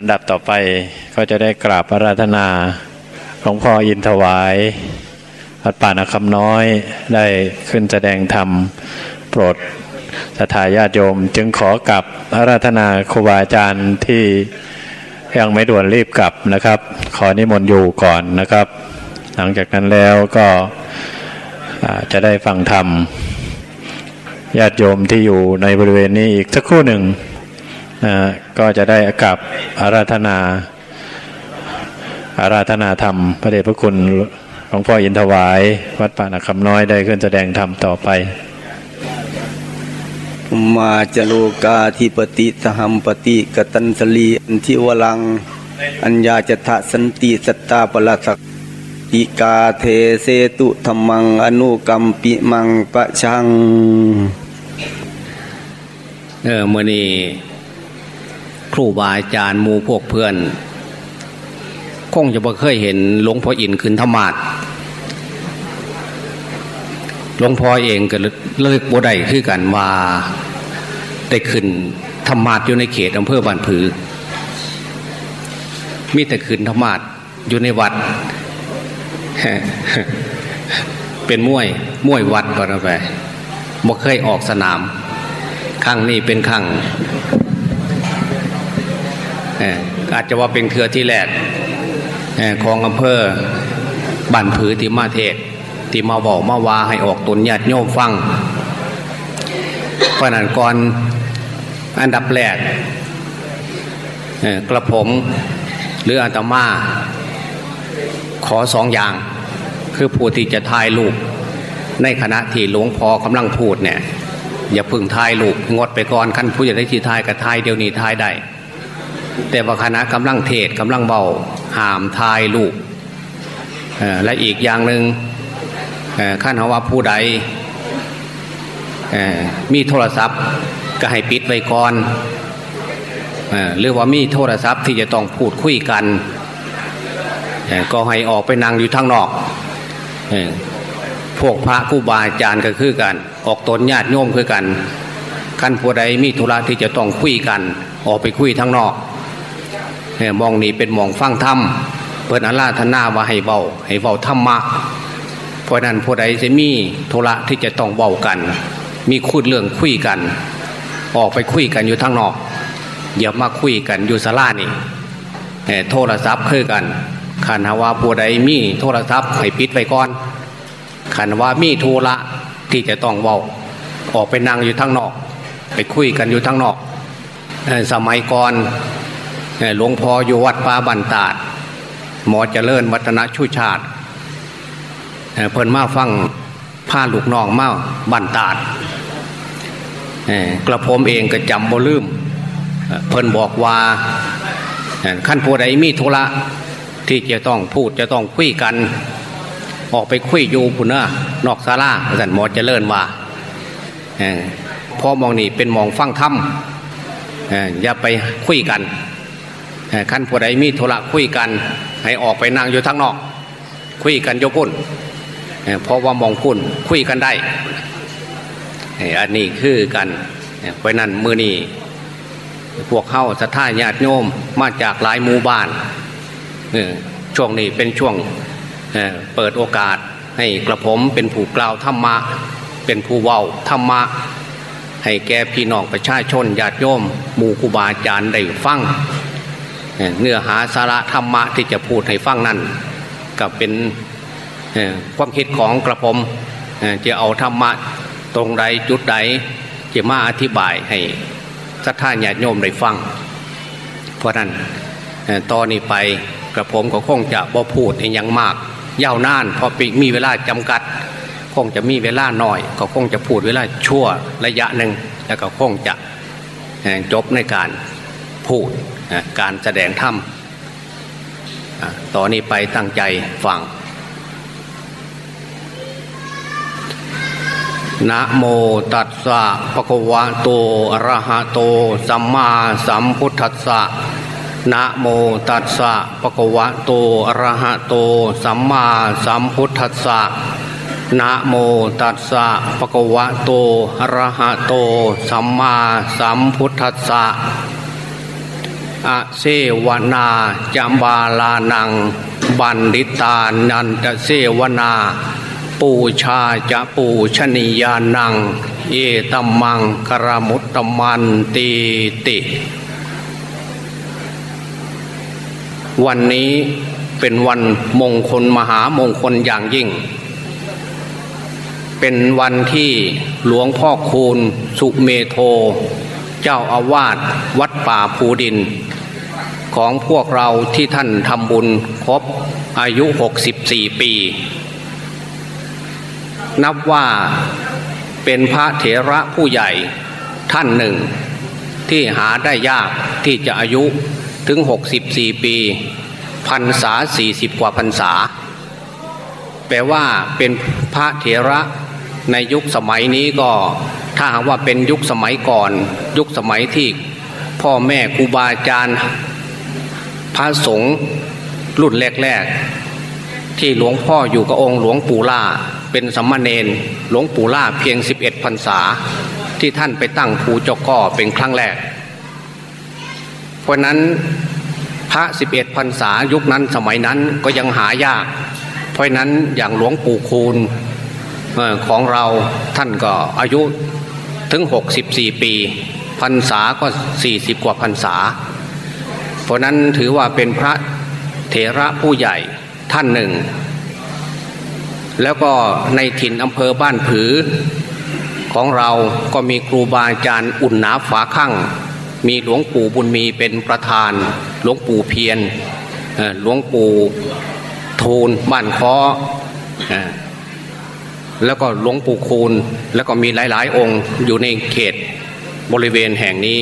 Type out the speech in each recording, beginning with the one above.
อันดับต่อไปก็จะได้กราบอาราธนาหลวงพ่ออินถวายวัดป่านาคำน้อยได้ขึ้นแสดงธรรม โปรดสถาญาติโยม จึงขอกลับอาราธนาครูบาอาจารย์ที่ยังไม่ด่วนรีบกลับนะครับ ขอนิมนต์อยู่ก่อนนะครับ หลังจากนั้นแล้วก็จะได้ฟังธรรมญาติโยมที่อยู่ในบริเวณนี้อีกสักครู่หนึ่ง ก็จะได้กับอาราธนา อาราธนาธรรม พระเดชพระคุณหลวงพ่ออินทวาย วัดป่านาคำน้อยได้ขึ้นแสดงธรรมต่อไปมาจโลกาธิปติสหัมปติกตันสลีอันทิวลัง อัญญาจทะสันติสัตตาปลสักติกาเทเสตุธรรมัง อนุกรรมปิมังปะชัง เออมื่อนี้ ครูบาอาจารย์มูพวกเพื่อน คงจะบ่เคยเห็นหลวงพ่ออินขึ้นธรรมาทหลวงพ่อเองก็เลิกบ่ได้คือกันว่าได้ขึ้นธรรมาทอยู่ในเขตอำเภอบ้านผือ มีแต่ขึ้นธรรมาทอยู่ในวัด เป็นมวยมวยวัดก่อนไปบ่เคยออกสนามครั้งนี้เป็นครั้ง อาจจะว่าเป็นเครือที่แรกของอำเภอบันผือที่มาเทศที่มาบอกมาวาให้ออกตนญาติโยมฟังเพราะนั้นก่อนอันดับแรกกระผมหรืออาตมาขอสองอย่าง คือผู้ที่จะทายลูกในขณะที่หลวงพ่อกำลังพูดเนี่ยอย่าพึ่งทายลูกงดไปก่อนขั้นผู้จะได้ที่ทายกับทายเดี๋ยวนี้ทายได้ แต่ว่าคณะกำลังเทศกำลังเบาหามทายลูกและอีกอย่างหนึ่งขั้นเขาว่าผู้ใดมีโทรศัพท์ก็ให้ปิดไว้ก่อนหรือว่ามีโทรศัพท์ที่จะต้องพูดคุยกัน ก็ให้ออกไปนั่งอยู่ทางนอกพวกพระกูบาอาจารย์ก็คือกัน ออกตนญาติโยมคือกันขั้นผู้ใดมีธุระที่จะต้องคุยกัน ออกไปคุยทางนอก มองนี่เป็นมองฟังธรรมเปิดอาราธนาว่าให้เบาให้เบาธรรมะเพราะนั้นผู้ใดจะมีธุระที่จะต้องเบากัน มีคุยเรื่องคุยกัน ออกไปคุยกันอยู่ทางนอกอย่ามาคุยกันอยู่สลานี่โทรศัพท์คือกันขันว่าผู้ใดมีโทรศัพท์ให้ปิดไว้ก่อนขันว่ามีธุระที่จะต้องเบาออกไปนั่งอยู่ทางนอก ไปคุยกันอยู่ทางนอก สมัยก่อน หลวงพ่ออยู่วัดป่าบันตาด หมอเจริญวัฒนชุชาติเพิ่นมาฟังผ้าลูกน้องมาบันตาดกระผมเองก็จำบ่ลืม เพิ่นบอกว่าขั้นผู้ใดมีธุระที่จะต้องพูดจะต้องคุยกัน ออกไปคุยอยู่พุ่นนะนอกศาลาสันหมอเจริญว่าพอมองนี่เป็นมองฟังถ้ำอย่าไปคุยกัน ขั้นผู้ใดมีธุระคุยกัน ให้ออกไปนั่งอยู่ทางนอก คุยกันโยกุ่นเพราะว่ามองพุ่นคุยกันได้อันนี้คือกันเพราะนั้นมือนี้พวกเข้าสัทธาญาติโยมมาจากหลายหมู่บ้านช่วงนี้เป็นช่วงเปิดโอกาสให้กระผมเป็นผู้กล่าวธรรมะ เป็นผู้เว้าธรรมะ ให้แก่พี่น้องประชาชนญาติโยมหมู่ครูบาอาจารย์ได้ฟัง เนื้อหาสาระธรรมะที่จะพูดให้ฟังนั้นก็เป็นความคิดของกระผมจะเอาธรรมะตรงใดจุดใดจะมาอธิบายให้สัทธาญาติโยมได้ฟัง เพราะนั้นตอนนี้ไปกระผมก็คงจะบ่พูดอย่างมาก ยาวนานพอปีมีเวลาจำกัด คงจะมีเวลาหน่อย ก็คงจะพูดเวลาชั่วระยะหนึ่งแล้วก็คงจะจบในการพูด การแสดงธรรมต่อนนี้ไปตั้งใจฟังนะโมตัสสะภะคะวะโตอะระหะโต สัมมาสัมพุทธัสสะนะโมตัสสะภะคะวะโตอะระหะโต สัมมาสัมพุทธัสสะนะโมตัสสะภะคะวะโตอะระหะโต สัมมาสัมพุทธัสสะ อเซวนาจามบาลานัง บันดิตานันตเซวนา ปูชาจะปูชนียานัง เอตัมมังกรมุตตมันตีติ วันนี้เป็นวันมงคลมหามงคลอย่างยิ่ง เป็นวันที่หลวงพ่อคูณสุเมโท เจ้าอาวาสวัดป่าภูดิน ของพวกเราที่ท่านทำบุญครบอายุ 64 ปี นับว่าเป็นพระเถระผู้ใหญ่ท่านหนึ่ง ที่หาได้ยากที่จะอายุถึง 64 ปีพรรษา 40 กว่าพรรษา แปลว่าเป็นพระเถระในยุคสมัยนี้ก็ถ้าหากว่าเป็นยุคสมัยก่อน ยุคสมัยที่พ่อแม่ครูบาอาจารย์ พระสงฆ์รุ่นแรกๆ ที่หลวงพ่ออยู่กับองค์หลวงปู่ล่า เป็นสัมมาเนนหลวงปู่ล่าเพียง 11พรรษา ที่ท่านไปตั้งภูจ้าก่อเป็นครั้งแรก เพราะนั้นพระ 11พรรษายุคนั้นสมัยนั้นก็ยังหายาก เพราะนั้นอย่างหลวงปู่คูณของเราท่านก็อายุถึง 64 ปีพรรษาก็ 40 กว่าพรรษา เพราะนั้นถือว่าเป็นพระเถระผู้ใหญ่ท่านหนึ่ง แล้วก็ในถิ่นอำเภอบ้านผือของเราก็มีครูบาอาจารย์อุ่นหนาฝาข้างมีหลวงปู่บุญมีเป็นประธาน หลวงปู่เพียรหลวงปู่ทูลบ้านคอแล้วก็หลวงปู่คูณ แล้วก็มีหลาย ๆ องค์อยู่ในเขตบริเวณแห่งนี้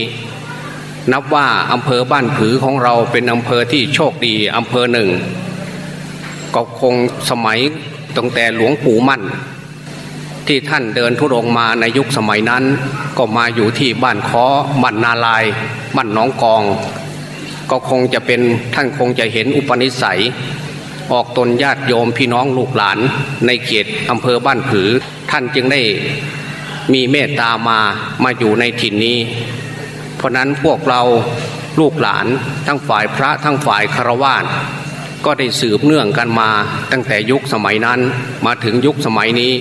นับว่าอำเภอบ้านผือของเราเป็นอำเภอที่โชคดีอำเภอหนึ่ง ก็คงสมัยตั้งแต่หลวงปู่มั่น ที่ท่านเดินทุรงมาในยุคสมัยนั้น ก็มาอยู่ที่บ้านค้อบ้านนาลายบ้านน้องกอง ก็คงจะเป็นท่านคงจะเห็นอุปนิสัย ออกตนญาติโยมพี่น้องลูกหลานในเขตอำเภอบ้านผือ ท่านจึงได้มีเมตตามามาอยู่ในถิ่นนี้ ราะนั้นพวกเราลูกหลานทั้งฝ่ายพระทั้งฝ่ายคารวะก็ได้สืบเนื่องกันมาตั้งแต่ยุคสมัยนั้นมาถึงยุคสมัยนี้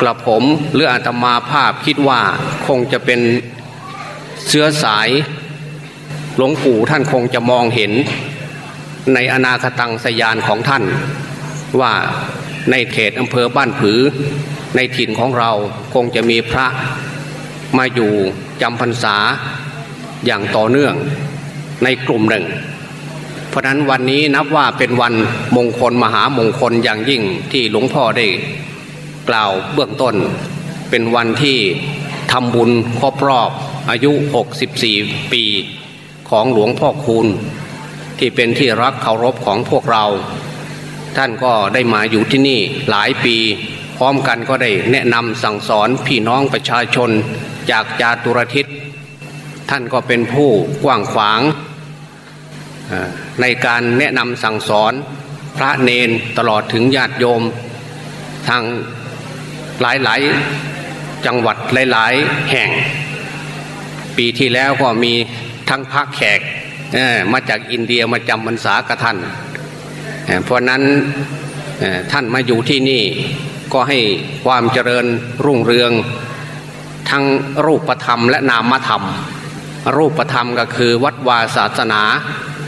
กระผมหรืออาตมาภาพคิดว่าคงจะเป็นเสื้อสาย หลวงปู่ท่านคงจะมองเห็น ในอนาคตังสยานของท่าน ว่าในเขตอำเภอบ้านผือ ในถิ่นของเราคงจะมีพระมาอยู่ จำพรรษาอย่างต่อเนื่องในกลุ่มหนึ่ง เพราะนั้นวันนี้นับว่าเป็นวันมงคลมหามงคลอย่างยิ่งที่หลวงพ่อได้กล่าวเบื้องต้น เป็นวันที่ทำบุญครบรอบอายุ 64 ปีของหลวงพ่อคูณ ที่เป็นที่รักเคารพของพวกเรา ท่านก็ได้มาอยู่ที่นี่หลายปี พร้อมกันก็ได้แนะนำสั่งสอนพี่น้องประชาชน จากจาตุรทิศท่านก็เป็นผู้กว้างขวางในการแนะนำสั่งสอนพระเนนตลอดถึงญาติโยม ทางหลายๆจังหวัดหลาย ๆ แห่ง ปีที่แล้วก็มีทั้งพักแขกมาจากอินเดียมาจำพรรษากับท่านเพราะนั้นท่านมาอยู่ที่นี่ก็ให้ความเจริญรุ่งเรือง ทั้งรูปธรรมและนามธรรม รูปธรรมก็คือวัดวาศาสนา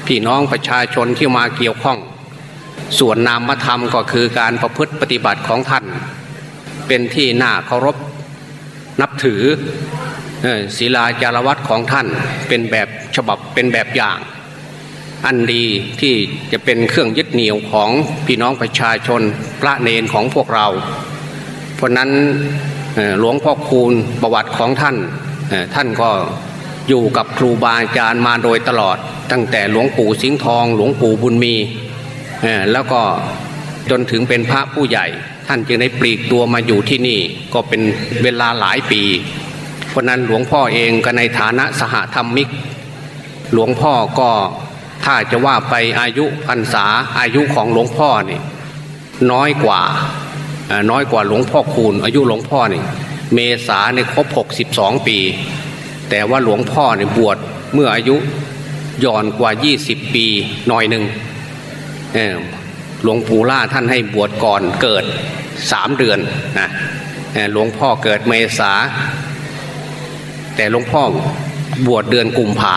พี่น้องประชาชนที่มาเกี่ยวข้อง ส่วนนามธรรมก็คือการประพฤติปฏิบัติของท่าน เป็นที่น่าเคารพนับถือศีลาจารวัตของท่านเป็นแบบฉบับเป็นแบบอย่าง อันดีที่จะเป็นเครื่องยึดเหนี่ยวของพี่น้องประชาชนพระเนนของพวกเรา เพราะนั้น หลวงพ่อคูณประวัติของท่านท่านก็อยู่กับครูบาอาจารย์มาโดยตลอด ตั้งแต่หลวงปู่สิงห์ทอง หลวงปู่บุญมีแล้วก็จนถึงเป็นพระผู้ใหญ่ ท่านจึงได้ปลีกตัวมาอยู่ที่นี่ก็เป็นเวลาหลายปี เพราะนั้นหลวงพ่อเองก็ในฐานะสหธรรมิก หลวงพ่อก็ถ้าจะว่าไปอายุพรรษาอายุของหลวงพ่อนี่น้อยกว่า น้อยกว่าหลวงพ่อคูณ อายุหลวงพ่อนี่เมษาในครบ 62 ปี แต่ว่าหลวงพ่อเนี่ยบวชเมื่ออายุย่อนกว่า 20 ปีหน่อยหนึ่งหลวงปู่ล่าท่านให้บวชก่อนเกิดสามเดือนนะหลวงพ่อเกิดเมษา แต่หลวงพ่อบวชเดือนกุมภา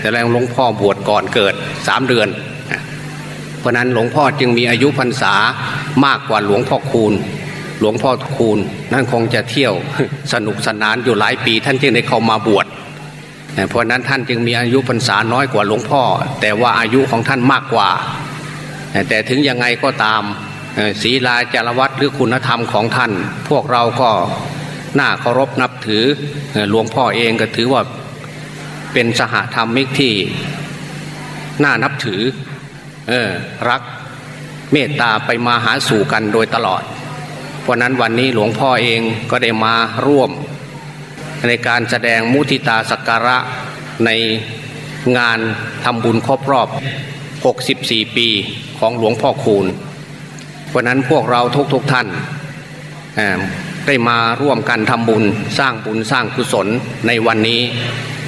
แต่แล้วหลวงพ่อบวชก่อนเกิดสามเดือน เพราะนั้นหลวงพ่อจึงมีอายุพรรษามากกว่าหลวงพ่อคูณ หลวงพ่อคูณนั่นคงจะเที่ยวสนุกสนานอยู่หลายปี ท่านจึงได้เข้ามาบวชเพราะนั้นท่านจึงมีอายุพรรษาน้อยกว่าหลวงพ่อ แต่ว่าอายุของท่านมากกว่า แต่ถึงยังไงก็ตามศีลาจารวัตหรือคุณธรรมของท่าน พวกเราก็น่าเคารพนับถือหลวงพ่อเองก็ถือว่าเป็นสหธรรมิกที่น่านับถือ ออรักเมตตาไปมาหาสู่กันโดยตลอด เพราะนั้นวันนี้หลวงพ่อเองก็ได้มาร่วม ในการแสดงมุทิตาสักการะในงานทำบุญครบรอบ 64 ปีของหลวงพ่อคูณ เพราะนั้นพวกเราทุกๆทท่านได้มาร่วมกันทำบุญสร้างบุญสร้างกุศลในวันนี้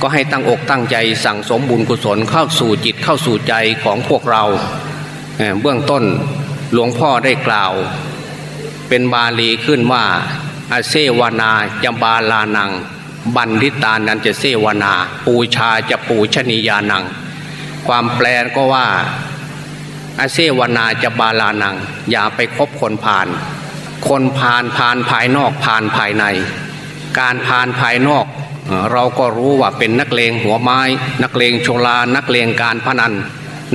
ก็ให้ตั้งอกตั้งใจสั่งสมบุญกุศลเข้าสู่จิตเข้าสู่ใจของพวกเราเบื้องต้นหลวงพ่อได้กล่าว เป็นบาลีขึ้นว่าอาเซวนาจำบาลานัง บันทิตานันจะเซวนา ปูชาจะปูชนียานัง ความแปลก็ว่าอาเซวนาจะบาลานัง อย่าไปคบคนผ่าน คนผ่านผ่านภายนอกผ่านภายใน การผ่านภายนอก เราก็รู้ว่าเป็นนักเลงหัวไม้ นักเลงโชลานักเลงการพนัน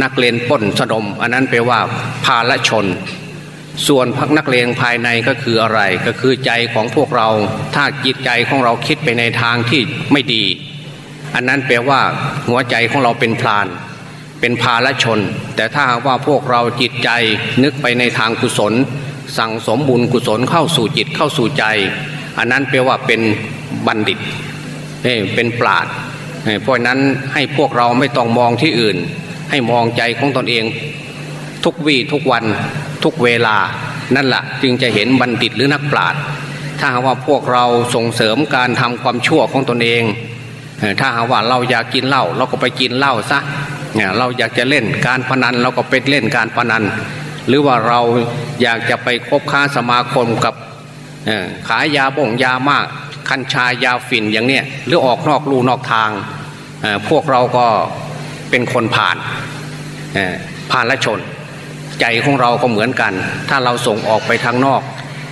นักเลงป้นสะดม อันนั้นแปลว่าพาละชน ส่วนพักนักเลงภายในก็คืออะไรก็คือใจของพวกเราถ้าจิตใจของเราคิดไปในทางที่ไม่ดี อันนั้นแปลว่าหัวใจของเราเป็นพลานเป็นภาละชน แต่ถ้าว่าพวกเราจิตใจนึกไปในทางกุศล สั่งสมบุญกุศลเข้าสู่จิตเข้าสู่ใจ อันนั้นแปลว่าเป็นบัณฑิต เป็นปราดเพราะนั้นให้พวกเราไม่ต้องมองที่อื่น ให้มองใจของตนเอง ทุกวี่ทุกวันทุกเวลา นั่นแหละจึงจะเห็นบัณฑิตหรือนักปราชญ์ถ้าหากว่าพวกเราส่งเสริมการทำความชั่วของตนเอง ถ้าหากว่าเราอยากกินเหล้าเราก็ไปกินเหล้าซะเราอยากจะเล่นการพนันเราก็ไปเล่นการพนัน หรือว่าเราอยากจะไปคบค้าสมาคมกับขายยาบ่งยามาก คัญชายาฝิ่นอย่างเนี้ยหรือออกนอกลู่นอกทาง พวกเราก็เป็นคนผ่านผ่านละชน ใจของเราก็เหมือนกัน ถ้าเราส่งออกไปทางนอก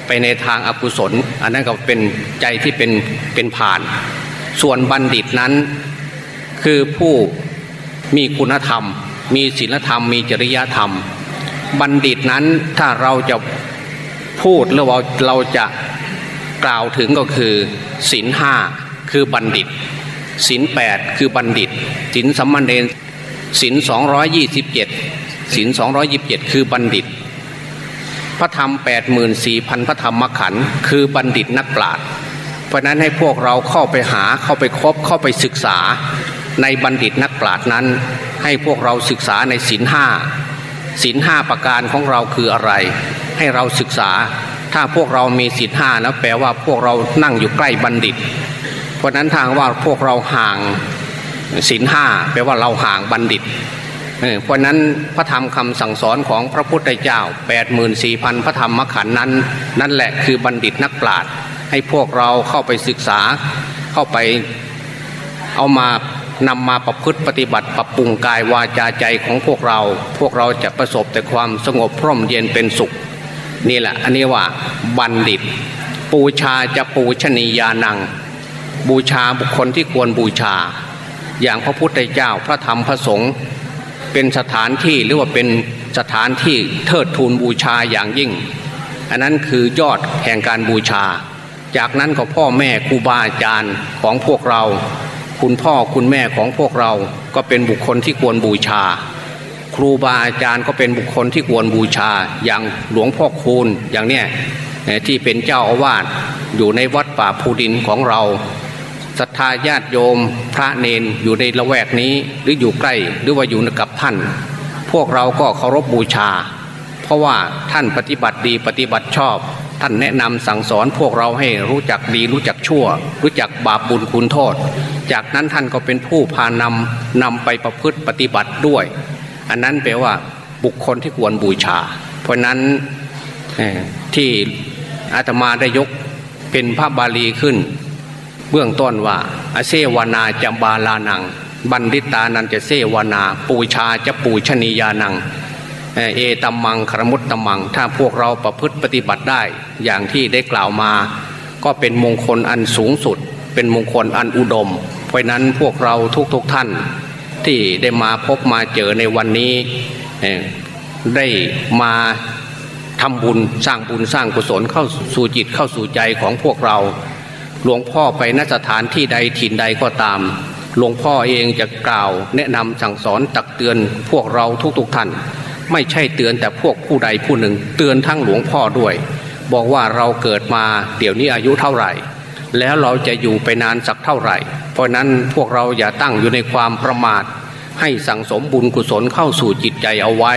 ไปในทางอากุศล อันนั้นก็เป็นใจที่เป็นเป็นผ่าน ส่วนบัณฑิตนั้น คือผู้มีคุณธรรม มีศีลธรรม มีจริยธรรม บัณฑิตนั้นถ้าเราจะพูดหรือว่าเราจะ กล่าวถึงก็คือศีลห้าคือบัณฑิตศีลแปดคือบัณฑิตศีลสัมมันเนศีลสองร้อยยี่สิบเจ็ดศีลสองร้อยิบเจ็ดคือบัณฑิต พระธรรมแปดหมื่นสี่พันพระธรรมขันธ์คือบัณฑิตนักปราชญ์เพราะนั้นให้พวกเราเข้าไปหาเข้าไปคบเข้าไปศึกษาในบัณฑิตนักปราชญ์นั้น ให้พวกเราศึกษาในศีลห้าศีลห้าประการของเราคืออะไร ให้เราศึกษา ถ้าพวกเรามีศีลห้านะแปลว่าพวกเรานั่งอยู่ใกล้บัณฑิต เพราะนั้นทางว่าพวกเราห่างศีลห้าแปลว่าเราห่างบัณฑิตเพราะนั้นพระธรรมคำสั่งสอนของพระพุทธเจ้า 84,000 พระธรรมขันธ์นั้น นั่นแหละคือบัณฑิตนักปราชญ์ให้พวกเราเข้าไปศึกษาเข้าไปเอามานำมาประพฤติปฏิบัติ ปรับปรุงกายวาจาใจของพวกเรา พวกเราจะประสบแต่ความสงบพร่มเย็นเป็นสุข นี่แหละอันนี้ว่าบัณฑิต ปูชาจะปูชนียานัง บูชาบุคคลที่ควรบูชา อย่างพระพุทธเจ้าพระธรรมพระสงฆ์เป็นสถานที่หรือว่าเป็นสถานที่เทิดทูนบูชาอย่างยิ่ง อันนั้นคือยอดแห่งการบูชา จากนั้นก็พ่อแม่ครูบาอาจารย์ของพวกเรา คุณพ่อคุณแม่ของพวกเราก็เป็นบุคคลที่ควรบูชา ครูบาอาจารย์ก็เป็นบุคคลที่ควรบูชาอย่างหลวงพ่อคูณอย่างเนี้ยที่เป็นเจ้าอาวาสอยู่ในวัดป่าภูดินของเราศรัทธาญาติโยมพระเนนอยู่ในละแวกนี้หรืออยู่ใกล้หรือว่าอยู่กับท่าน พวกเราก็เคารพบบูชา เพราะว่าท่านปฏิบัติดีปฏิบัติชอบ ท่านแนะนำสั่งสอนพวกเราให้รู้จักดีรู้จักชั่ว รู้จักบาปบุญคุณโทษ จากนั้นท่านก็เป็นผู้พานำนำไปประพฤติปฏิบัติด้วย อันนั้นแปลว่าบุคคลที่ควรบูชา เพราะนั้นที่อาตมาได้ยกเป็นพระบาลีขึ้น เบื้องต้นว่า อเซวนาจำบาลานัง บันดิตานันจะเซวนา ปูชาจะปูชนียานัง เอตัมมังครมุตตมัง ถ้าพวกเราประพฤติปฏิบัติได้ อย่างที่ได้กล่าวมา ก็เป็นมงคลอันสูงสุด เป็นมงคลอันอุดม เพราะนั้นพวกเราทุกๆทท่าน ที่ได้มาพบมาเจอในวันนี้ได้มาทำบุญสร้างบุญสร้างกุศลเข้าสู่จิตเข้าสู่ใจของพวกเรา หลวงพ่อไปนสถานที่ใดถิ่นใดก็ตาม หลวงพ่อเองจะกล่าว แนะนำสั่งสอนตักเตือนพวกเราทุกๆท่าน ไม่ใช่เตือนแต่พวกผู้ใดผู้หนึ่ง เตือนทั้งหลวงพ่อด้วย บอกว่าเราเกิดมาเดี๋ยวนี้อายุเท่าไหร่ แล้วเราจะอยู่ไปนานสักเท่าไหร่ เพราะนั้นพวกเราอย่าตั้งอยู่ในความประมาท ให้สั่งสมบุญกุศลเข้าสู่จิตใจเอาไว้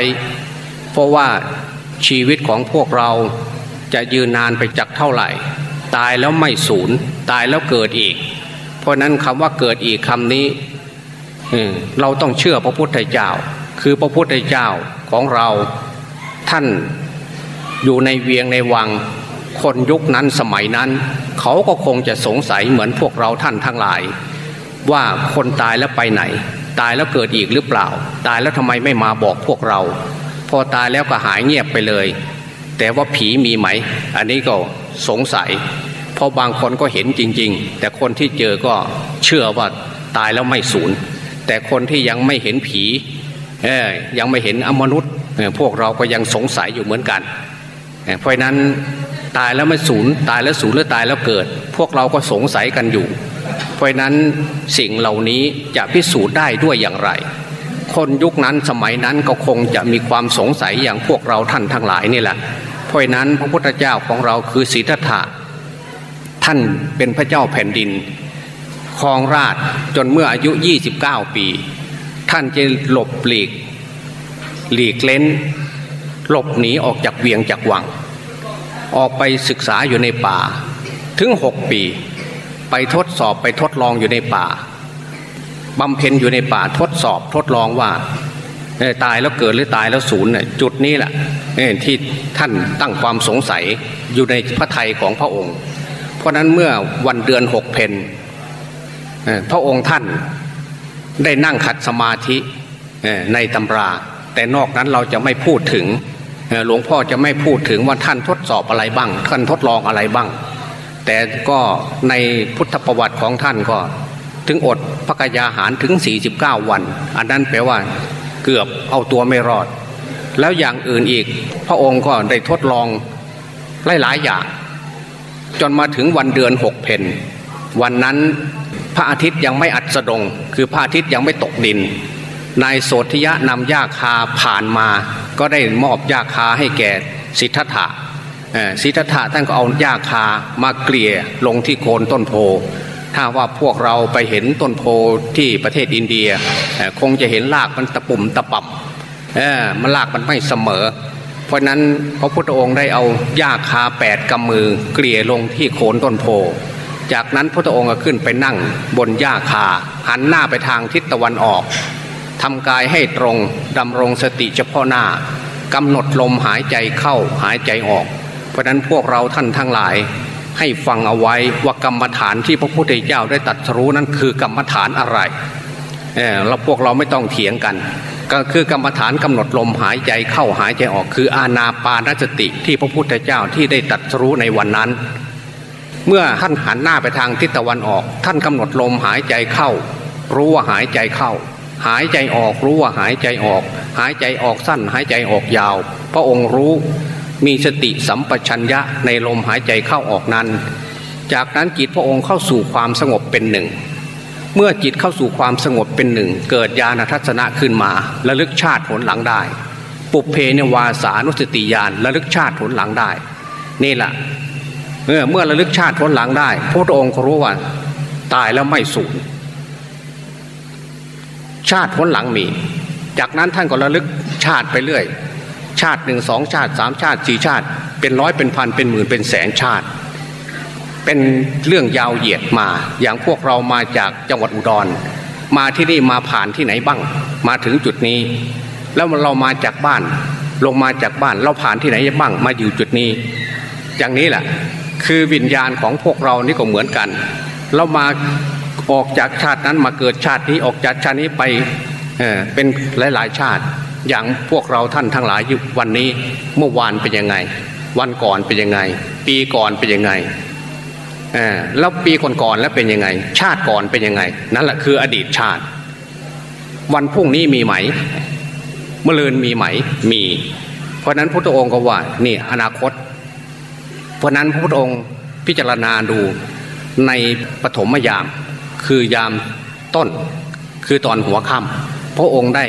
เพราะว่าชีวิตของพวกเราจะยืนนานไปจากเท่าไหร่ ตายแล้วไม่สูญตายแล้วเกิดอีก เพราะนั้นคำว่าเกิดอีกคำนี้เราต้องเชื่อพระพุทธเจ้า คือพระพุทธเจ้าของเราท่านอยู่ในเวียงในวัง คนยุคนั้นสมัยนั้น เขาก็คงจะสงสัยเหมือนพวกเราท่านทั้งหลาย ว่าคนตายแล้วไปไหน ตายแล้วเกิดอีกหรือเปล่า ตายแล้วทำไมไม่มาบอกพวกเรา พอตายแล้วก็หายเงียบไปเลย แต่ว่าผีมีไหม อันนี้ก็สงสัย เพราะบางคนก็เห็นจริง ๆ แต่คนที่เจอก็เชื่อว่าตายแล้วไม่สูญแต่คนที่ยังไม่เห็นผีเออยังไม่เห็นอมนุษย์ พวกเราก็ยังสงสัยอยู่เหมือนกัน เพราะนั้น ตายแล้วไม่สูญตายแล้วสูญหรือตายแล้วเกิด พวกเราก็สงสัยกันอยู่ เพราะนั้นสิ่งเหล่านี้จะพิสูจน์ได้ด้วยอย่างไร คนยุคนั้นสมัยนั้นก็คงจะมีความสงสัยอย่างพวกเราท่านทั้งหลายนี่แหละ เพราะนั้นพระพุทธเจ้าของเราคือศีทัตถะท่านเป็นพระเจ้าแผ่นดินครองราชจนเมื่ออายุ 29 ปี ท่านจะหลบหลีก หลีกเล้น หลบหนีออกจากเวียงจากวัง ออกไปศึกษาอยู่ในป่า ถึงหกปี ไปทดสอบไปทดลองอยู่ในป่าบำเพ็ญอยู่ในป่าทดสอบทดลองว่าตายแล้วเกิดหรือตายแล้วศูนย์จุดนี้แหละที่ท่านตั้งความสงสัยอยู่ในพระไทยของพระองค์ เพราะนั้นเมื่อวันเดือนหกเพนพระองค์ท่านได้นั่งขัดสมาธิในตำรา แต่นอกนั้นเราจะไม่พูดถึง หลวงพ่อจะไม่พูดถึงว่าท่านทดสอบอะไรบ้าง ท่านทดลองอะไรบ้าง แต่ก็ในพุทธประวัติของท่านก็ ถึงอดพระกยาหารถึง 49 วัน อันนั้นแปลว่าเกือบเอาตัวไม่รอด แล้วอย่างอื่นอีก พระองค์ก็ได้ทดลองหลายๆอย่าง จนมาถึงวันเดือนหกเพนวันนั้นพระอาทิตย์ยังไม่อัดสดง คือพระอาทิตย์ยังไม่ตกดิน นายโสธิยะนำยาคาผ่านมา ก็ได้มอบยาคาให้แก่สิทธัตถะสิทธัตถะท่านก็เอายาคามาเกลี่ยลงที่โคนต้นโพ ถ้าว่าพวกเราไปเห็นต้นโพที่ประเทศอินเดีย คงจะเห็นรากมันตะปุ่มตะปับมันรากมันไม่เสมอ เพราะนั้นพระพุทธองค์ได้เอาหญ้าคาแปดกำมือเกลี่ยลงที่โคนต้นโพจากนั้นพระพุทธองค์ก็ขึ้นไปนั่งบนหญ้าคาหันหน้าไปทางทิศตะวันออก ทำกายให้ตรงดำรงสติเฉพาะหน้ากำหนดลมหายใจเข้าหายใจออก เพราะนั้นพวกเราท่านทั้งหลายให้ฟังเอาไว้ว่ากรรมฐานที่พระพุทธเจ้าได้ตัดรู้นั้นคือกรรมฐานอะไรเราพวกเราไม่ต้องเถียงกัน ก็คือกรรมฐานกำหนดลมหายใจเข้าหายใจออกคืออาณาปานสติที่พระพุทธเจ้าที่ได้ตัดรู้ในวันนั้น เมื่อท่านหันหน้าไปทางทิศตะวันออก ท่านกำหนดลมหายใจเข้า รู้ว่าหายใจเข้า หายใจออกรู้ว่าหายใจออก หายใจออกสั้น หายใจออกยาว พระองค์รู้มีสติสัมปชัญญะในลมหายใจเข้าออกนั้น จากนั้นจิตพระองค์เข้าสู่ความสงบเป็นหนึ่ง เมื่อจิตเข้าสู่ความสงบเป็นหนึ่ง เกิดญาณทัศนะขึ้นมาระลึกชาติผลหลังได้ ปุเพเนวาสานุสติญาณระลึกชาติผลหลังได้ นี่แหละเมื่อเมื่อระลึกชาติผลหลังได้ พระองค์รู้ว่าตายแล้วไม่สูญ ชาติผลหลังมี จากนั้นท่านก็ระลึกชาติไปเรื่อย ชาติหนึ่งสองชาติสามชาติสี่ชาติ เป็นร้อยเป็นพันเป็นหมื่นเป็นแสนชาติ เป็นเรื่องยาวเหยียดมา อย่างพวกเรามาจากจังหวัดอุดร มาที่นี่มาผ่านที่ไหนบ้าง มาถึงจุดนี้ แล้วเรามาจากบ้าน ลงมาจากบ้านเราผ่านที่ไหนบ้าง มาอยู่จุดนี้ อย่างนี้แหละคือวิญญาณของพวกเรานี่ก็เหมือนกัน เรามา ออกจากชาตินั้นมาเกิดชาตินี้ออกจากชาตินี้ไปเเป็นหลายๆชาติ อย่างพวกเราท่านทั้งหลายอยู่วันนี้เมื่อวานเป็นยังไง วันก่อนเป็นยังไง ปีก่อนเป็นยังไงแล้วปีก่อนๆแล้วเป็นยังไง ชาติก่อนเป็นยังไง นั่นแหละคืออดีตชาติ วันพรุ่งนี้มีไหมเมื่อเลืนมีไหมมี เพราะนั้นพระองค์ก็ว่านี่อนาคต เพราะนั้นพระพุทธองค์พิจารณาดูในปฐมยาม คือยามต้นคือตอนหัวค่ำพระองค์ได้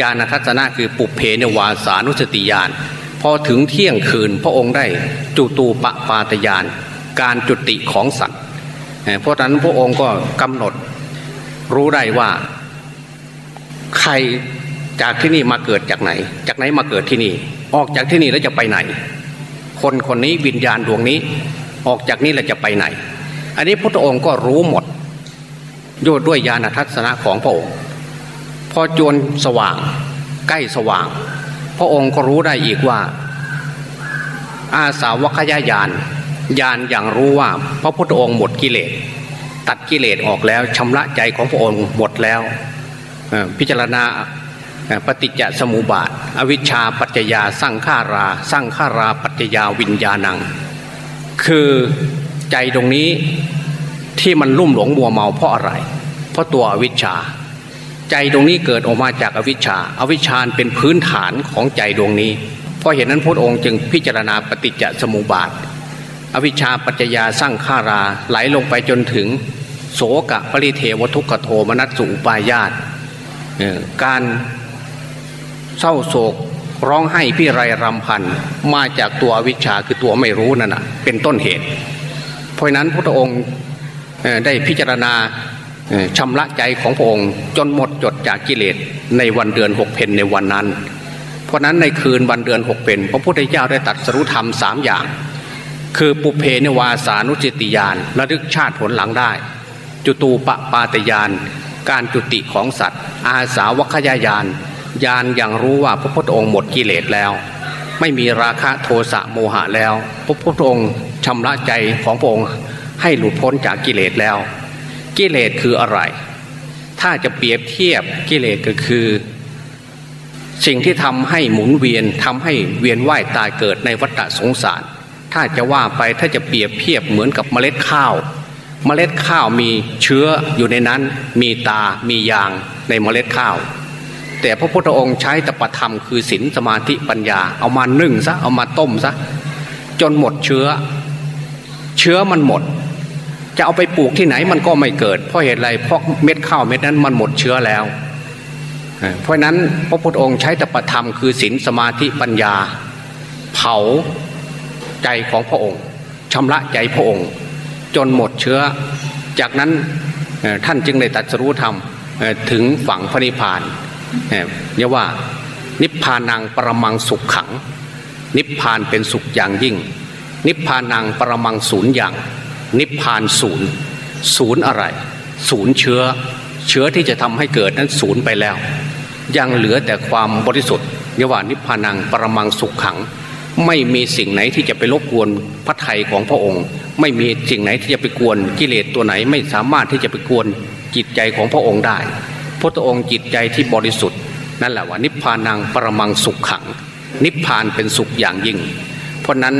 ญาณทัศนะคือปุเพเนวาสานุสติญาณพอถึงเที่ยงคืนพระองค์ได้จุตูปปาตญาณการจุติของสัตว์เพราะฉะนั้นพระองค์ก็กำหนดรู้ได้ว่า ใครจากที่นี่มาเกิดจากไหน จากไหนมาเกิดที่นี่ ออกจากที่นี่แล้วจะไปไหน คนคนนี้วิญญาณดวงนี้ ออกจากนี้แล้วจะไปไหน อันนี้พระองค์ก็รู้หมด โยดด้วยญาณทัศนะของพระองค์ พอจวนสว่างใกล้สว่าง พระองค์ก็รู้ได้อีกว่า อาสาวกยญาณญาณอย่างรู้ว่าพระพุทธองค์หมดกิเลสตัดกิเลสออกแล้วชำระใจของพระองค์หมดแล้วพิจารณาปฏิจจสมุปบาท อวิชชาปัจจยาสร้างฆาราสร้างฆาราปัจจยาวิญญาณัง คือใจตรงนี้ ที่มันลุ่มหลงมัวเมาเพราะอะไร เพราะตัวอวิชชา ใจตรงนี้เกิดออกมาจากอวิชชาอาวิชชาเป็นพื้นฐานของใจดวงนี้ เพราะเหตุนั้นพระองค์จึงพิจารณาปฏิจจสมุปบาท อวิชชาปัจจยาสร้างฆาราไหลลงไปจนถึง โสกะปริเทวทุกขโทมนัสสุปายาตการเศร้าโศกร้องไห้พี่ไรรำพันมาจากตัวอวิชชาคือตัวไม่รู้นั่นนะเป็นต้นเหตุ เพราะนั้นพระองค์ ได้พิจารณาชำระใจของพระองค์ จนหมดจดจากกิเลสในวันเดือนหกเพนในวันนั้น เพราะนั้นในคืนวันเดือนหกเพนพระพุทธเจ้าได้ตัดสรุธรรมสามอย่าง คือปุเพนวาสานุจิติยานระลึกชาติผลหลังได้ จุตูปปาตยาน การจุติของสัตว์ อาสาวคยายานยานอย่างรู้ว่าพระพุทธองค์หมดกิเลสแล้ว ไม่มีราคะโทสะโมหะแล้ว พระพุทธองค์ชำระใจของพระองค์ ให้หลุดพ้นจากกิเลสแล้ว กิเลสคืออะไร ถ้าจะเปรียบเทียบกิเลสก็คือ สิ่งที่ทำให้หมุนเวียนทำให้เวียนว่ายตายเกิดในวัฏสงสาร ถ้าจะว่าไปถ้าจะเปรียบเทียบเหมือนกับเมล็ดข้าว เมล็ดข้าวมีเชื้ออยู่ในนั้น มีตา มียางในเมล็ดข้าว แต่พระพุทธองค์ใช้ตปธรรมคือศีลสมาธิปัญญาเอามานึ่งซะเอามาต้มซะจนหมดเชื้อ เชื้อมันหมด จะเอาไปปลูกที่ไหนมันก็ไม่เกิด เพราะเหตุไรเพราะเม็ดข้าวเม็ดนั้นมันหมดเชื้อแล้ว เพราะนั้นพระพุทธองค์ใช้ตปธรรมคือศีลสมาธิปัญญา เผาใจของพระองค์ชำระใจพระองค์ จนหมดเชื้อ จากนั้นท่านจึงได้ตัดสรู้ธรรมถึงฝั่งพระนิพพานเรียว่านิพพานังปรมังสุขขัง นิพพานเป็นสุขอย่างยิ่ง นิพพานังปรมังศูนย์อย่าง นิพพานศูนย์ศูนย์อะไร ศูนย์เชื้อ เชื้อที่จะทำให้เกิดนั้นศูนย์ไปแล้ว ยังเหลือแต่ความบริสุทธิ์เยว่านิพพานังปรมังสุขขัง ไม่มีสิ่งไหนที่จะไปรบกวนพระไทยของพระองค์ ไม่มีสิ่งไหนที่จะไปกวนกิเลสตัวไหนไม่สามารถที่จะไปกวนจิตใจของพระองค์ได้พระองค์จิตใจที่บริสุทธิ์นั่นแหละว่านิพพานังปรมังสุขขัง นิพพานเป็นสุขอย่างยิ่ง เพราะนั้น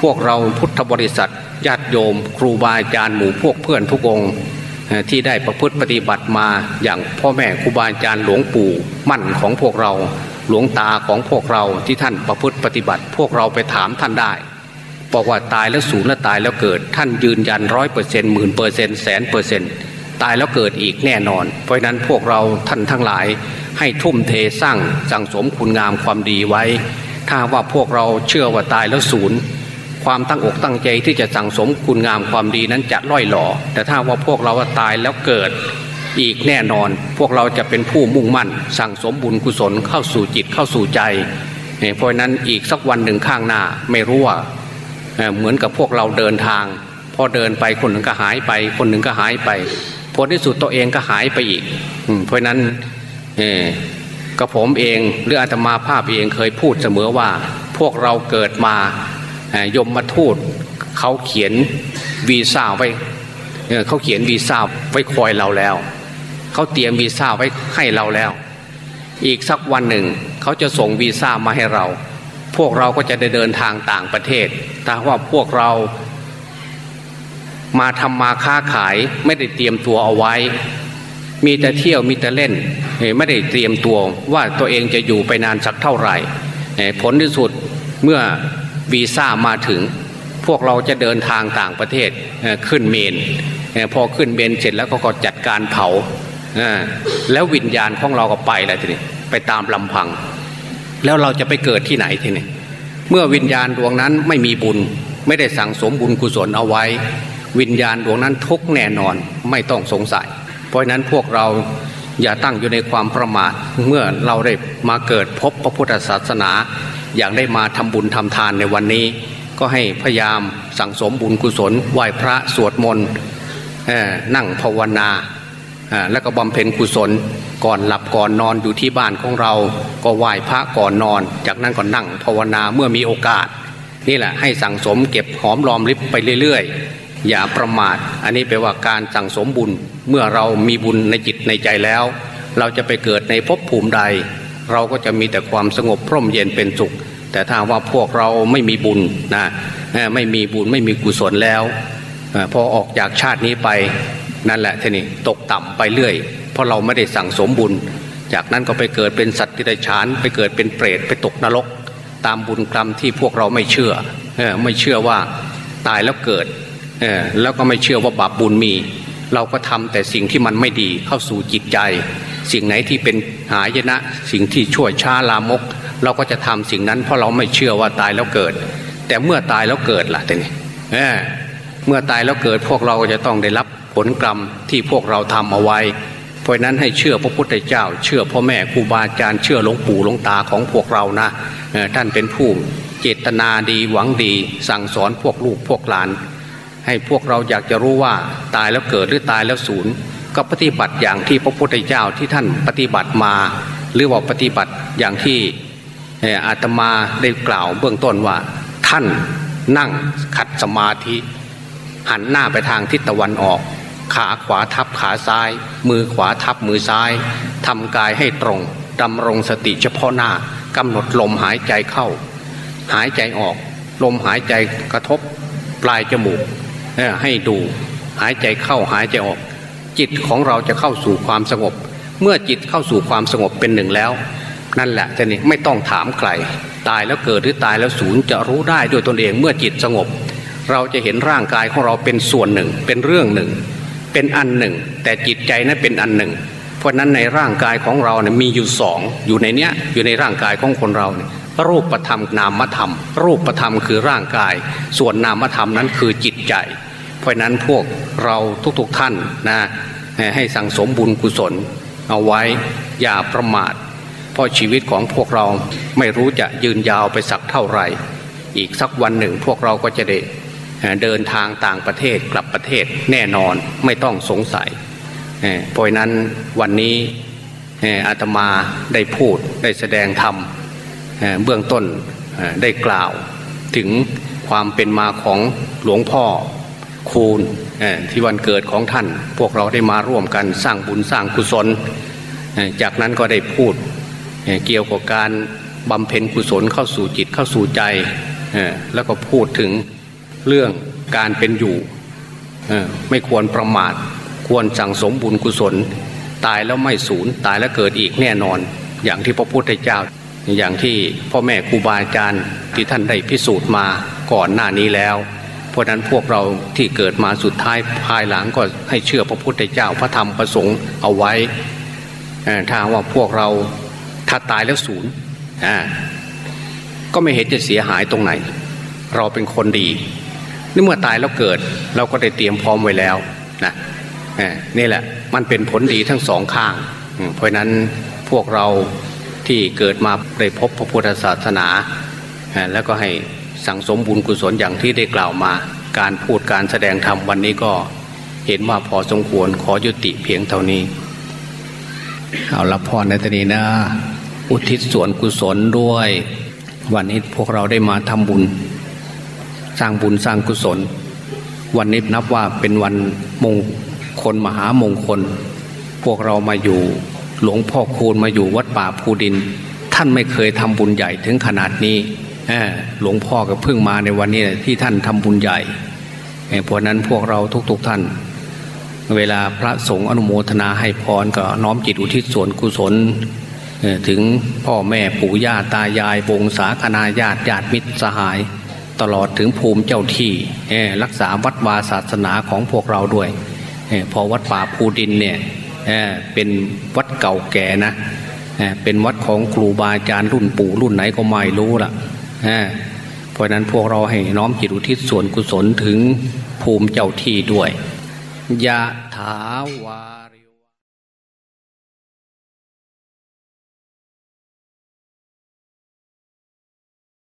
พวกเราพุทธบริษัท ญาติโยม ครูบาอาจารย์หมู่พวกเพื่อนทุกองค์ที่ได้ประพฤติปฏิบัติมาอย่างพ่อแม่ครูบาอาจารย์หลวงปู่มั่นของพวกเราหลวงตาของพวกเราที่ท่านประพฤติปฏิบัติ พวกเราไปถามท่านได้บอกว่าตายแล้วสูญและตายแล้วเกิด ท่านยืนยันร้อยเปอร์เซ็นต์หมื่นเปอร์เซ็นต์แสนเปอร์เซ็นต์ตายแล้วเกิดอีกแน่นอน เพราะนั้นพวกเราท่านทั้งหลายให้ทุ่มเทสร้างสังสมคุณงามความดีไว้ ถ้าว่าพวกเราเชื่อว่าตายแล้วสูญ ความตั้งอกตั้งใจที่จะสั่งสมคุณงามความดีนั้นจะล่อยหล่อ แต่ถ้าว่าพวกเราตายแล้วเกิดอีกแน่นอน พวกเราจะเป็นผู้มุ่งมั่น สั่งสมบุญกุศลเข้าสู่จิตเข้าสู่ใจเพราะนั้นอีกสักวันหนึ่งข้างหน้าไม่รู้ว่าเหมือนกับพวกเราเดินทาง พอเดินไปคนหนึ่งก็หายไป คนหนึ่งก็หายไปผลที่สุดตัวเองก็หายไปอีกเพราะนั้นกระผมเองหรืออาตมาภาพเองเคยพูดเสมอว่า พวกเราเกิดมา ยมมาทูตเขาเขียนวีซ่าไว้เขาเขียนวีซ่าไว้คอยเราแล้ว เขาเตรียมวีซ่าไว้ให้เราแล้ว อีกสักวันหนึ่งเขาจะส่งวีซ่ามาให้เรา พวกเราก็จะได้เดินทางต่างประเทศแต่ว่าพวกเรามาทำมาค้าขายไม่ได้เตรียมตัวเอาไว้ มีแต่เที่ยวมีแต่เล่นไม่ได้เตรียมตัวว่าตัวเองจะอยู่ไปนานสักเท่าไหร่ ผลที่สุดเมื่อ วีซ่ามาถึง พวกเราจะเดินทางต่างประเทศขึ้นเมน พอขึ้นเมนเสร็จแล้วก็จัดการเผาแล้ววิญญาณของเราก็ไปแล้วทีนี้ไปตามลำพัง แล้วเราจะไปเกิดที่ไหนทีนี้เมื่อวิญญาณดวงนั้นไม่มีบุญ ไม่ได้สั่งสมบุญกุศลเอาไว้ วิญญาณดวงนั้นทุกแน่นอนไม่ต้องสงสัย เพราะนั้นพวกเราอย่าตั้งอยู่ในความประมาทเมื่อเราได้มาเกิดพบพระพุทธศาสนา อย่างได้มาทำบุญทำทานในวันนี้ ก็ให้พยายามสั่งสมบุญกุศลไหว้พระสวดมนต์นั่งภาวนาแล้วก็บำเพ็ญกุศลก่อนหลับก่อนนอนอยู่ที่บ้านของเรา ก็ไหว้พระก่อนนอน จากนั้นก็นั่งภาวนาเมื่อมีโอกาส นี่แหละให้สั่งสมเก็บหอมรอมริบไปเรื่อยๆ อย่าประมาท อันนี้แปลว่าการสั่งสมบุญเมื่อเรามีบุญในจิตในใจแล้ว เราจะไปเกิดในภพภูมิใด เราก็จะมีแต่ความสงบพร่มเย็นเป็นสุข แต่ถ้าว่าพวกเราไม่มีบุญนะไม่มีบุญไม่มีกุศลแล้วพอออกจากชาตินี้ไปนั่นแหละทีนี้ตกต่ำไปเรื่อย เพราะเราไม่ได้สั่งสมบุญ จากนั้นก็ไปเกิดเป็นสัตว์ที่ได้ฉาน ไปเกิดเป็นเปรตไปตกนรก ตามบุญกรรมที่พวกเราไม่เชื่อไม่เชื่อว่าตายแล้วเกิดแล้วก็ไม่เชื่อว่าบาปบุญมี เราก็ทำแต่สิ่งที่มันไม่ดีเข้าสู่จิตใจ สิ่งไหนที่เป็นหายนะ สิ่งที่ช่วยช้าลามก เราก็จะทำสิ่งนั้น เพราะเราไม่เชื่อว่าตายแล้วเกิด แต่เมื่อตายแล้วเกิดล่ะทีนี้เมื่อตายแล้วเกิดพวกเราจะต้องได้รับผลกรรมที่พวกเราทำเอาไว้ เพราะนั้นให้เชื่อพระพุทธเจ้า เชื่อพ่อแม่ครูบาอาจารย์เชื่อหลวงปู่หลวงตาของพวกเรานะท่านเป็นผู้เจตนาดีหวังดี สั่งสอนพวกลูกพวกหลาน ให้พวกเราอยากจะรู้ว่าตายแล้วเกิดหรือตายแล้วสูญก็ปฏิบัติอย่างที่พระพุทธเจ้าที่ท่านปฏิบัติมา หรือว่าปฏิบัติอย่างที่อาตมาได้กล่าวเบื้องต้นว่า ท่านนั่งขัดสมาธิ หันหน้าไปทางทิศตะวันออก ขาขวาทับขาซ้าย มือขวาทับมือซ้ายทำกายให้ตรงดำรงสติเฉพาะหน้ากำหนดลมหายใจเข้า หายใจออก ลมหายใจกระทบ ปลายจมูก ให้ดูหายใจเข้าหายใจออก จิตของเราจะเข้าสู่ความสงบ เมื่อจิตเข้าสู่ความสงบเป็นหนึ่งแล้ว นั่นแหละแต่นี่ไม่ต้องถามใครตายแล้วเกิดหรือตายแล้วสูญจะรู้ได้ด้วยตนเองเมื่อจิตสงบ เราจะเห็นร่างกายของเราเป็นส่วนหนึ่ง เป็นเรื่องหนึ่ง เป็นอันหนึ่ง แต่จิตใจนั้นเป็นอันหนึ่ง เพราะนั้นในร่างกายของเราเนี่ยมีอยู่สองอยู่ในเนี้ยอยู่ในร่างกายของคนเราเนี่ยรูปประธรรมนามธรรม รูปประธรรมคือร่างกาย ส่วนนามธรรมนั้นคือจิตใจ เพราะนั้นพวกเราทุกๆท่านนะให้สั่งสมบุญกุศล เอาไว้อย่าประมาท เพราะชีวิตของพวกเราไม่รู้จะยืนยาวไปสักเท่าไหร่ อีกสักวันหนึ่งพวกเราก็จะได้เดินทางต่างประเทศกลับประเทศแน่นอนไม่ต้องสงสัยเพราะนั้นวันนี้อาตมาได้พูดได้แสดงธรรมเบื้องต้นได้กล่าวถึงความเป็นมาของหลวงพ่อ คูณที่วันเกิดของท่าน พวกเราได้มาร่วมกันสร้างบุญสร้างกุศล จากนั้นก็ได้พูดเกี่ยวกับการบำเพ็ญกุศลเข้าสู่จิตเข้าสู่ใจ แล้วก็พูดถึงเรื่องการเป็นอยู่ ไม่ควรประมาท ควรสั่งสมบุญกุศล ตายแล้วไม่สูญตายแล้วเกิดอีกแน่นอน อย่างที่พระพุทธเจ้า อย่างที่พ่อแม่ครูบาอาจารย์ที่ท่านได้พิสูจน์มาก่อนหน้านี้แล้ว ราะนั้นพวกเราที่เกิดมาสุดท้ายภายหลังก็ให้เชื่อพระพุทธเจ้าพระธรรมประสงค์เอาไว้ถ้าว่าพวกเราถ้าตายแล้วสูญก็ไม่เห็นจะเสียหายตรงไหน เราเป็นคนดีนี่เมื่อตายแล้วเกิด เราก็ได้เตรียมพร้อมไว้แล้วนะนี่แหละมันเป็นผลดีทั้งสองข้าง เพราะนั้นพวกเราที่เกิดมาได้พบพระพุทธศาสนา แล้วก็ให้ สั่งสมบุญกุศลอย่างที่ได้กล่าวมา การพูดการแสดงธรรมวันนี้ก็เห็นว่าพอสมควรขอยุติเพียงเท่านี้ เอาละพรในตอนนี้นะ อุทิศส่วนกุศลด้วย วันนี้พวกเราได้มาทำบุญ สร้างบุญสร้างกุศล วันนี้นับว่าเป็นวันมงคลมหามงคล พวกเรามาอยู่ หลวงพ่อคูณมาอยู่วัดป่าภูดิน ท่านไม่เคยทำบุญใหญ่ถึงขนาดนี้ หลวงพ่อก็เพิ่งมาในวันนี้ที่ท่านทำบุญใหญ่เพราะนั้นพวกเราทุกๆทท่าน เวลาพระสงฆ์อนุโมทนาให้พรก็น้อมจิตอุทิศส่วนกุศลถึงพ่อแม่ปู่ย่าตายายวงศาคณาญาติญาติมิตรสหาย ตลอดถึงภูมิเจ้าที่รักษาวัดวาศาสนาของพวกเราด้วยพอวัดป่าภูดินเนี่ยเป็นวัดเก่าแก่นะเป็นวัดของครูบาอาจารย์รุ่นปู่รุ่นไหนก็ไม่รู้ล่ะ เพราะนั้นพวกเราให้น้อมจิตอุทิศส่วนกุศลถึงภูมิเจ้าที่ด้วยยะถาวา